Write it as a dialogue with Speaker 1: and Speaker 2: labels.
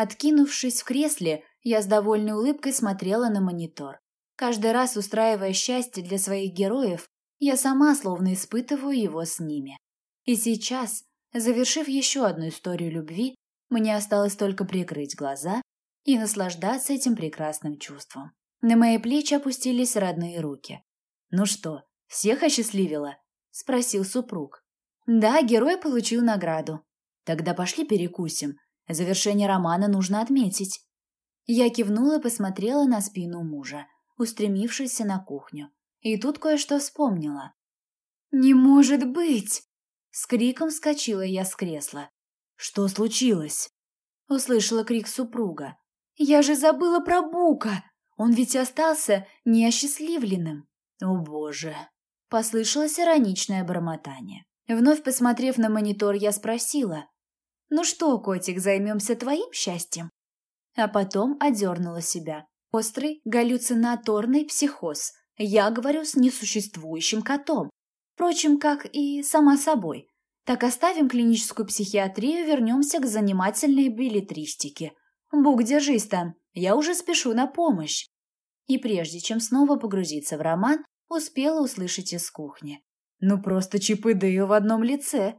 Speaker 1: Откинувшись в кресле, я с довольной улыбкой смотрела на монитор. Каждый раз устраивая счастье для своих героев, я сама словно испытываю его с ними. И сейчас, завершив еще одну историю любви, мне осталось только прикрыть глаза и наслаждаться этим прекрасным чувством. На мои плечи опустились родные руки. «Ну что, всех осчастливила?» – спросил супруг. «Да, герой получил награду». «Тогда пошли перекусим. Завершение романа нужно отметить». Я кивнула и посмотрела на спину мужа, устремившийся на кухню. И тут кое-что вспомнила. «Не может быть!» С криком вскочила я с кресла. «Что случилось?» Услышала крик супруга. «Я же забыла про Бука! Он ведь остался неосчастливленным!» «О боже!» Послышалось ироничное бормотание. Вновь посмотрев на монитор, я спросила. «Ну что, котик, займемся твоим счастьем?» А потом одернула себя. Острый галлюцинаторный психоз. Я говорю с несуществующим котом. Впрочем, как и сама собой. Так оставим клиническую психиатрию, вернемся к занимательной билетристике. Бук, держись там, я уже спешу на помощь. И прежде чем снова погрузиться в роман, успела услышать из кухни. Ну просто чип и Дейл в одном лице.